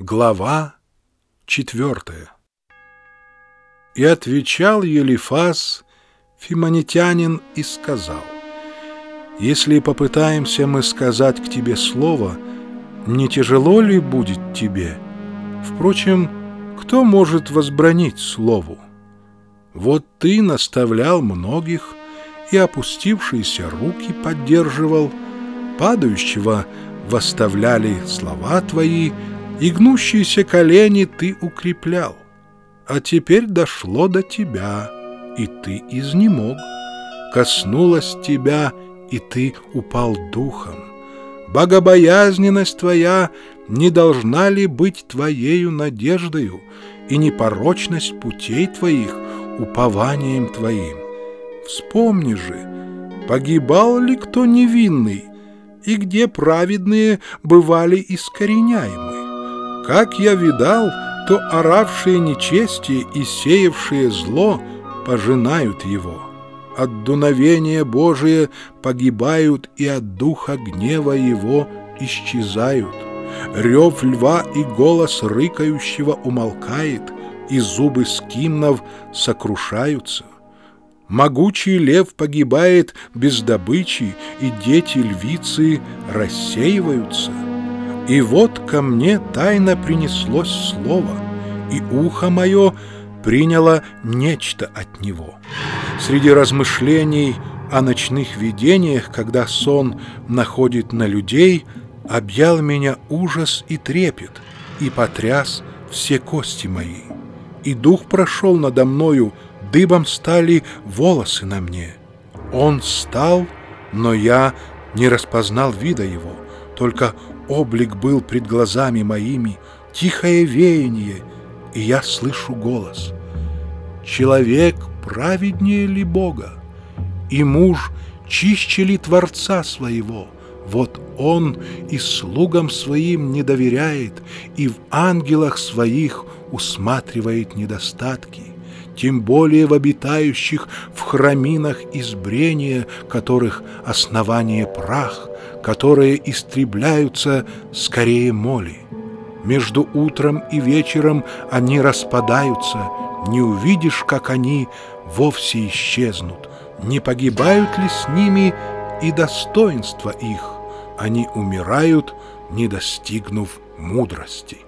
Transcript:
Глава четвертая И отвечал Елифас, фимонитянин, и сказал, «Если попытаемся мы сказать к тебе слово, не тяжело ли будет тебе? Впрочем, кто может возбранить слову? Вот ты наставлял многих, и опустившиеся руки поддерживал, падающего восставляли слова твои, и гнущиеся колени ты укреплял. А теперь дошло до тебя, и ты изнемог. Коснулась тебя, и ты упал духом. Богобоязненность твоя не должна ли быть твоею надеждою, и непорочность путей твоих упованием твоим? Вспомни же, погибал ли кто невинный, и где праведные бывали искореняемы. Как я видал, то оравшие нечестие и сеявшие зло пожинают его. От дуновения Божия погибают и от духа гнева его исчезают. Рев льва и голос рыкающего умолкает, и зубы скимнов сокрушаются. Могучий лев погибает без добычи, и дети львицы рассеиваются. И вот ко мне тайно принеслось слово, и ухо мое приняло нечто от него. Среди размышлений о ночных видениях, когда сон находит на людей, объял меня ужас и трепет, и потряс все кости мои. И дух прошел надо мною, дыбом стали волосы на мне. Он стал, но я не распознал вида его, только облик был пред глазами моими, тихое веяние, и я слышу голос. Человек праведнее ли Бога? И муж чище ли Творца своего? Вот он и слугам своим не доверяет, и в ангелах своих усматривает недостатки тем более в обитающих в храминах избрения, которых основание прах, которые истребляются скорее моли. Между утром и вечером они распадаются, не увидишь, как они вовсе исчезнут, не погибают ли с ними и достоинства их, они умирают, не достигнув мудрости.